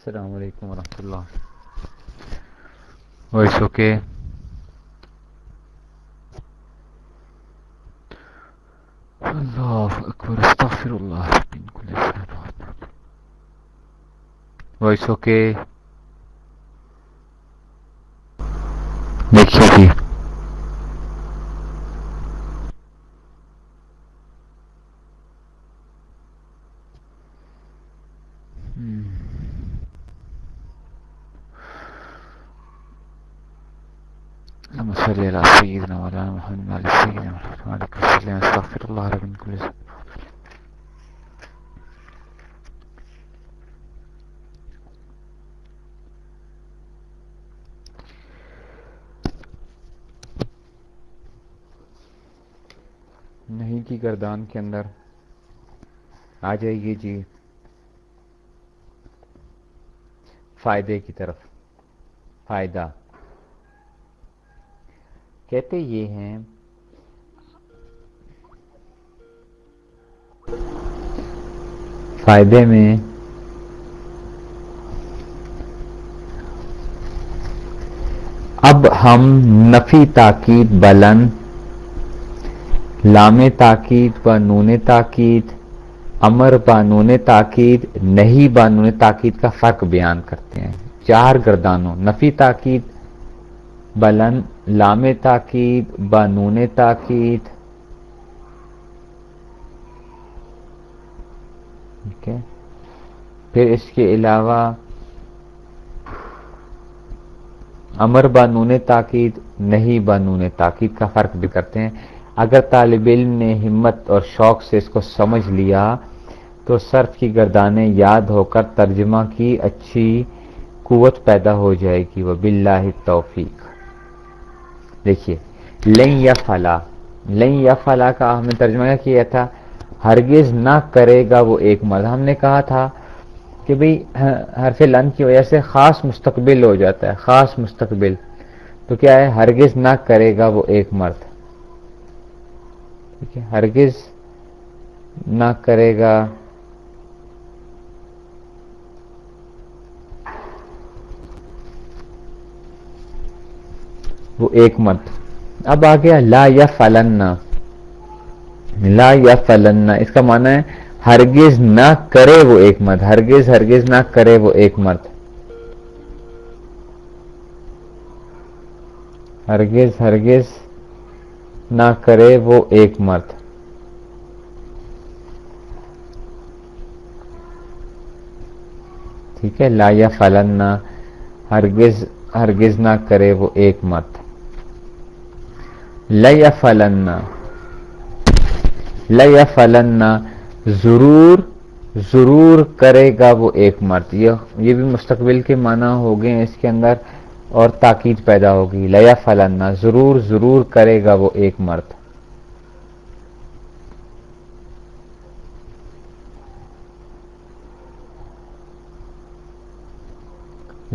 السلام علیکم ورحمۃ اللہ۔ وائس اوکے اللہ اکبر استغفر اللہ وائس اوکے دیکھیے جی اللهم صل على سيدنا مولانا محمد وعلى سيدنا محمد وعلى وسلم استغفر الله رب من كل ذنب. نہیں کی گردان کے اندر آ جائیے جی فائدے کی طرف، فائدہ۔ کہتے یہ ہیں، فائدے میں اب ہم نفی تاکید بلن لام تاکید و نون تاکید، امر بانون تاکید نہیں بانون تاکید کا فرق بیان کرتے ہیں۔ چار گردانوں، نفی تاکید، بلن لام تاکید بانون تاکید. پھر اس کے علاوہ امر بانون تاکید، نہیں بانون تاکید کا فرق بھی کرتے ہیں۔ اگر طالب علم نے ہمت اور شوق سے اس کو سمجھ لیا، تو صرف کی گردانیں یاد ہو کر ترجمہ کی اچھی قوت پیدا ہو جائے گی۔ وہ بلّہ توفیق دیکھیے لیں یا فلا لیں یا فلا کا ہم نے ترجمہ کیا تھا، ہرگز نہ کرے گا وہ ایک مرد۔ ہم نے کہا تھا کہ بھئی، حرف لن کی وجہ سے خاص مستقبل ہو جاتا ہے، خاص مستقبل۔ تو کیا ہے؟ ہرگز نہ کرے گا وہ ایک مرد۔ ٹھیک ہے؟ ہرگز نہ کرے گا وہ ایک مت اب آ گیا لا یا فلنا لا یا فلنا اس کا معنی ہے ہرگز نہ کرے وہ ایک مرد، ہرگز ہرگز نہ کرے وہ ایک مرد۔ ہرگز ہرگز نہ کرے وہ ایک مرد۔ ٹھیک ہے، لا یا فلنا ہرگز ہرگز نہ کرے وہ ایک مرد۔ فلن فلن ضرور ضرور کرے گا وہ ایک مرد. یہ بھی مستقبل کے معنی ہو گئے اس کے اندر اور تاکید پیدا ہوگی. لیا فلنا ضرور ضرور کرے گا وہ ایک مرد.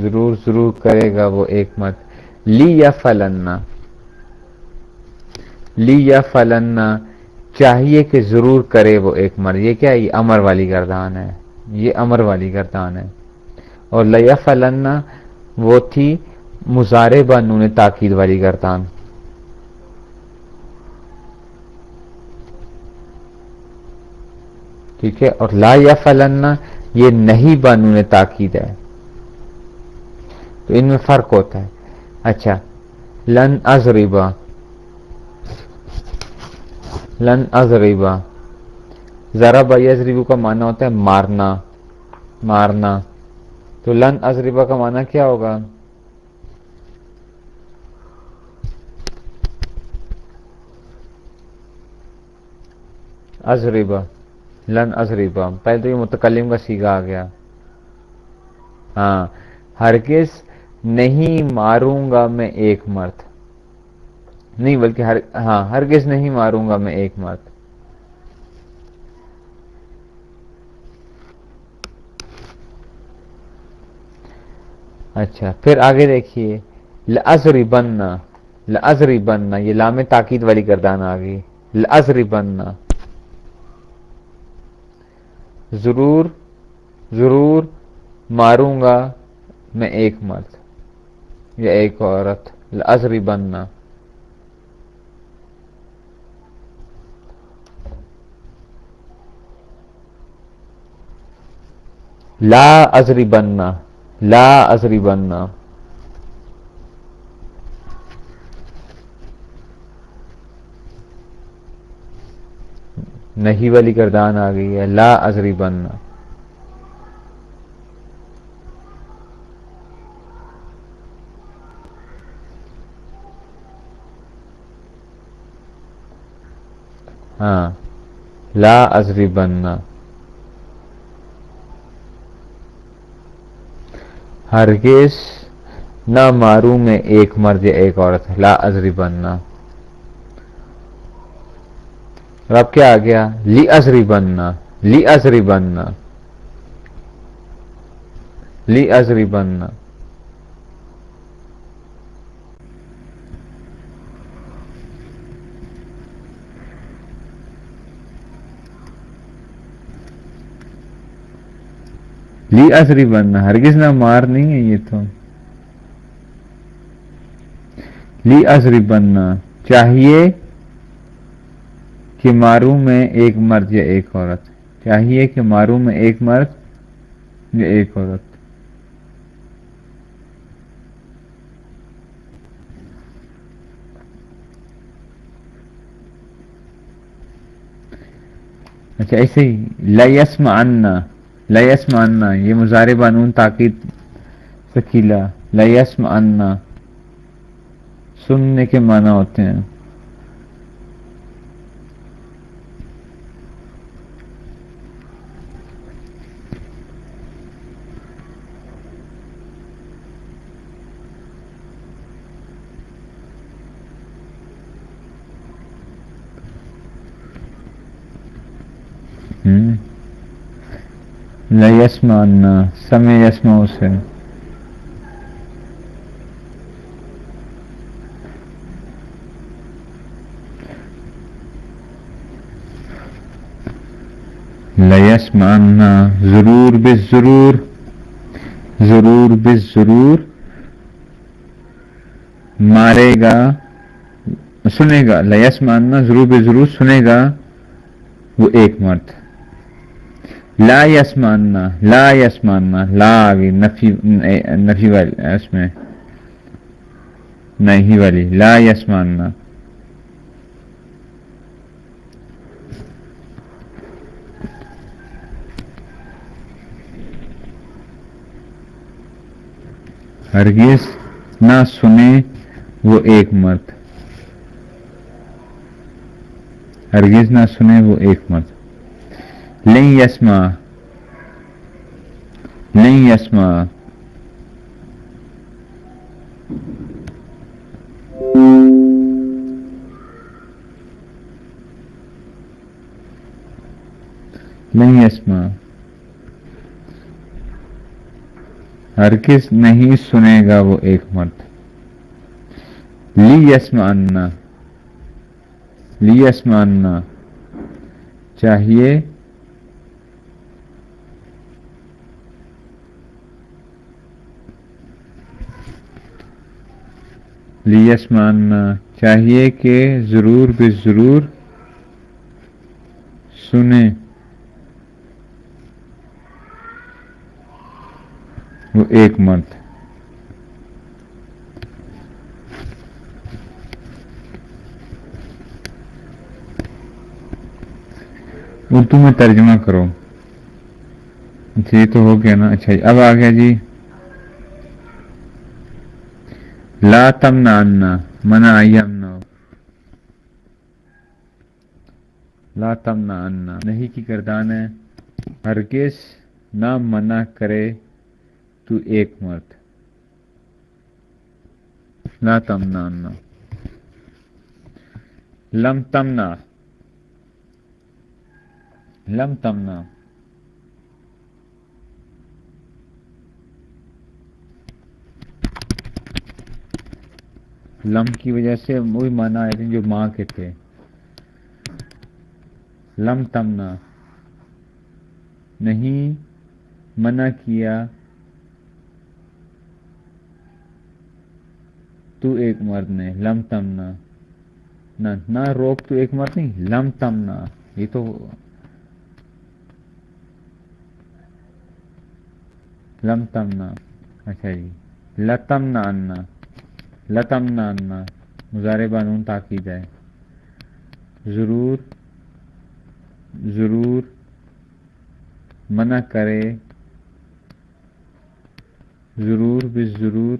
ضرور ضرور کرے گا وہ ایک مرد. لی یا فلنا لی یا فلنا چاہیے کہ ضرور کرے وہ ایک مر یہ کیا یہ امر والی گردان ہے۔ یہ امر والی گردان ہے۔ اور لیا فلنا وہ تھی مزارے بانون تاکید والی گردان۔ ٹھیک ہے؟ اور لا یا فلنا یہ نہیں بانون تاکید ہے۔ تو ان میں فرق ہوتا ہے۔ اچھا لن ازریبا لن ازریبا ذرا یزریبو کا معنی ہوتا ہے مارنا مارنا۔ تو لن ازریبا کا معنی کیا ہوگا؟ ازریبا لن ازریبا پہلے تو یہ متکلم کا سیگا آ گیا۔ ہاں ہرگز نہیں ماروں گا میں ایک مرد۔ نہیں، بلکہ ہر ہاں ہرگز نہیں ماروں گا میں ایک مرد اچھا پھر آگے دیکھیے۔ لزری بننا لزری بننا یہ لام تاکید والی گردان آ گئی۔ لزری بننا ضرور ضرور ماروں گا میں ایک مرد یا ایک عورت۔ ازری بننا لا ازری بننا لا ازری بننا نہیں والی گردان آ گئی ہے، لا ازری بننا ہاں لا ازری بننا ہرگز نہ مارو میں ایک مرد یا ایک عورت۔ لا ازری بننا اور اب کیا آ گیا؟ لی ازری بننا لی ازری بننا لی ازری بننا لی ازری بننا ہرگز نہ مار نہیں ہے یہ تو لی ازری بننا چاہیے کہ مارو میں ایک مرد یا ایک عورت. چاہیے کہ مارو میں ایک مرد یا ایک عورت. اچھا ایسے ہی لسم انا لسم انا یہ مظاہرے بانون تاکید سکیلا لسم انا سننے کے معنی ہوتے ہیں۔ یسمان سمے یسما اسے لیس ماننا ضرور بے ضرور ضرور بے ضرور۔ مارے گا، سنے گا۔ لیس ماننا ضرور بے ضرور، سنے گا۔ وہ ایک مرد لا یسماننا لا یسماننا لا آگی نفی نفی والی، اس میں نہیں والی. لا یسماننا ہرگز نہ سنے وہ ایک مرد. ہرگز نہ سنے وہ ایک مرد. نہیں یسما نہیں یسما نہیں یسما ہرگز نہیں سنے گا وہ ایک مرد۔ لی یسما انا۔ لی یسما انا۔ چاہیے لیس ماننا چاہیے کہ ضرور بے ضرور سنیں۔ وہ ایک مرد اردو میں ترجمہ کرو۔ اچھا یہ تو ہو گیا نا۔ اچھا جی اب آ گیا جی۔ لا تمنا منع یمنا لا تمنا انا نہیں کی گردان ہے؟ ہرگز نہ منع کرے تو ایک مرد. لا تمنا انا لم تمنا لم تمنا لم کی وجہ سے وہی معنی آئے تھے جو ماں کے تھے۔ لم تمنا۔ نہیں منع کیا۔ تو ایک مرد نے لم تمنا۔ نہ نہ روک تو ایک مرد نہیں، لم تمنا۔ یہ تو لم تمنا۔ اچھا جی۔ لتم نہ لتم نہ انا بانون تاکید ہے۔ ضرور ضرور منع کرے۔ ضرور بھی ضرور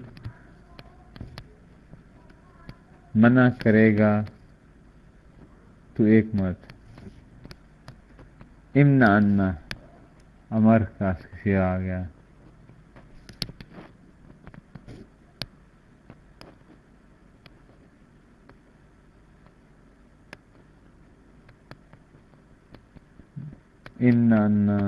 منع کرے گا تو ایک مرد۔ امنا انا امر کا شیر آ گیا۔ امنا انا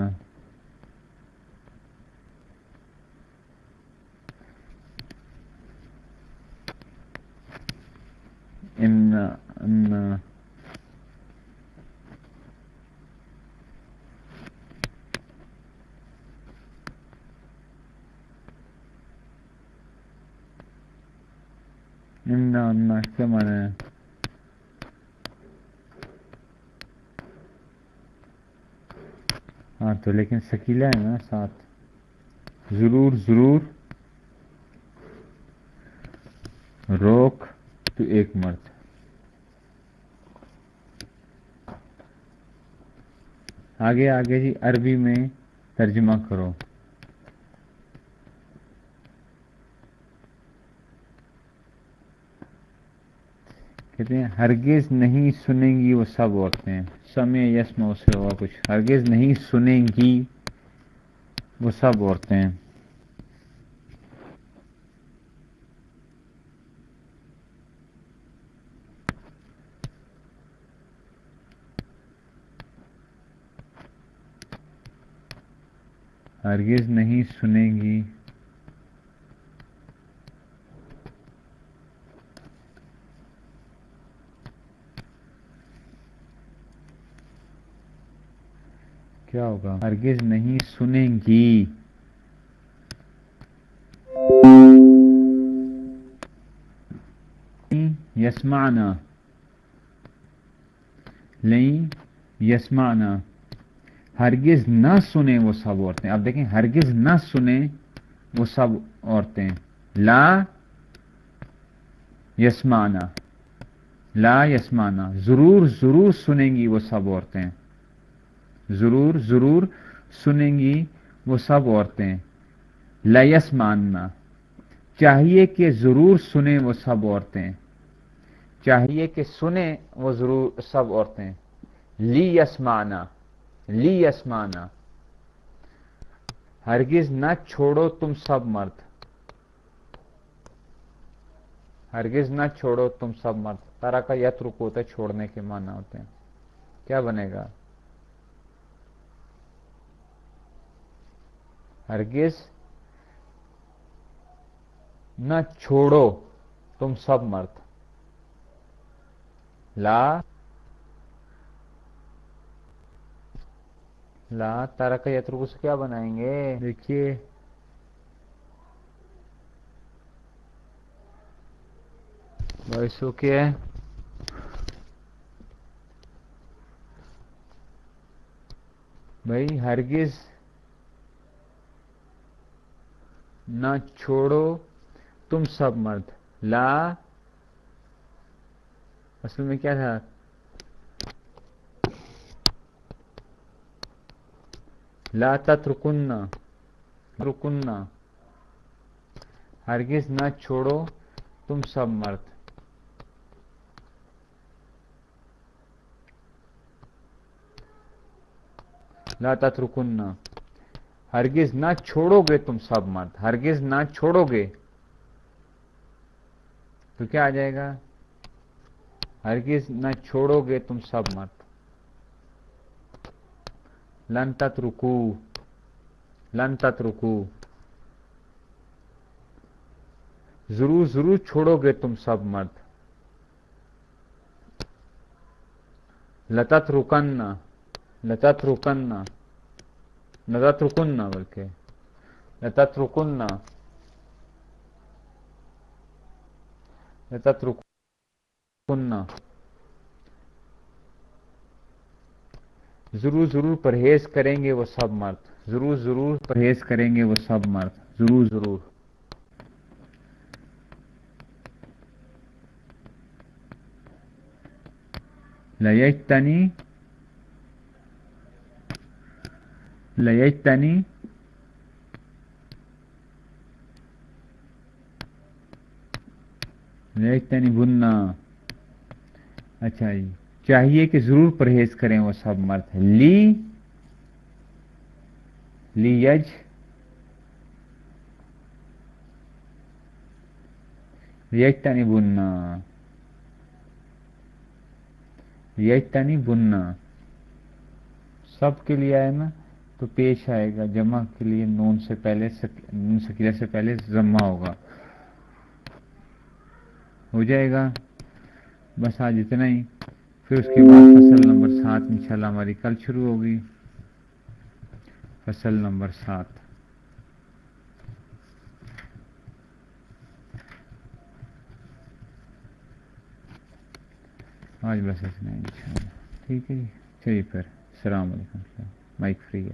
امنا انا امنا انا کیا مانا ہے ہاں تو لیکن سکیلا ہے نا ساتھ۔ ضرور ضرور۔ روک تو ایک مرد۔ آگے آگے جی عربی میں ترجمہ کرو۔ کہتے ہیں، ہرگز نہیں سنیں گی وہ سب عورتیں سمے یس میں ہوا کچھ۔ ہرگز نہیں سنیں گی وہ سب عورتیں ہرگز نہیں سنیں گی کیا ہوگا؟ ہرگز نہیں سنیں گی۔ یسمانا نہیں یسمانا ہرگز نہ سنیں وہ سب عورتیں۔ اب دیکھیں، ہرگز نہ سنیں وہ سب عورتیں۔ لا یسمانا لا یسمانا ضرور ضرور سنیں گی وہ سب عورتیں۔ ضرور ضرور سنیں گی وہ سب عورتیں۔ لس ماننا چاہیے کہ ضرور سنیں وہ سب عورتیں۔ چاہیے کہ سنیں وہ ضرور سب عورتیں۔ لی یسمانا لی یسمانا ہرگز نہ چھوڑو تم سب مرد۔ ہرگز نہ چھوڑو تم سب مرد۔ تارا کا یت رک ہوتا ہے چھوڑنے کے معنی ہوتے ہیں۔ کیا بنے گا؟ ہرگز نہ چھوڑو تم سب مرد۔ لا لا تارا کا یترو سے کیا بنائیں گے؟ دیکھیے۔ اوکے ہے بھائی ہرگز نہ چھوڑو تم سب مرد۔ لا۔ اصل میں کیا تھا؟ لا تترکن۔ رکننا ہرگز نہ چھوڑو تم سب مرد۔ لا تترکننا ہرگز نہ چھوڑو گے تم سب مرد، ہرگز نہ چھوڑو گے۔ تو کیا آ جائے گا؟ ہرگز نہ چھوڑو گے تم سب مرد۔ لن تت رکو لن تت رکو ضرور ضرور چھوڑو گے تم سب مرد۔ لتت رکننا لتت رکننا نہ رکننا بلکہ لتت رکننا ضرور ضرور پرہیز کریں گے وہ سب مرد. ضرور ضرور پرہیز کریں گے وہ سب مرد. ضرور ضرور. لیجتنی لیجتنی لیجتنی بننا اچھا جی چاہیے کہ ضرور پرہیز کریں وہ سب مرد. لی لی یج یجتنی بننا یجتنی بننا سب کے لیے آئے نا تو پیش آئے گا، جمع کے لیے نون سے پہلے نون سکیلا سے پہلے جمع ہوگا۔ ہو جائے گا۔ بس آج اتنا ہی۔ پھر اس کے بعد فصل نمبر سات انشاءاللہ ہماری کل شروع ہوگی۔ فصل نمبر سات۔ آج بس اتنا ہی انشاءاللہ۔ ٹھیک ہے جی۔ چلیے پھر، السلام علیکم۔ مائک فری ہے۔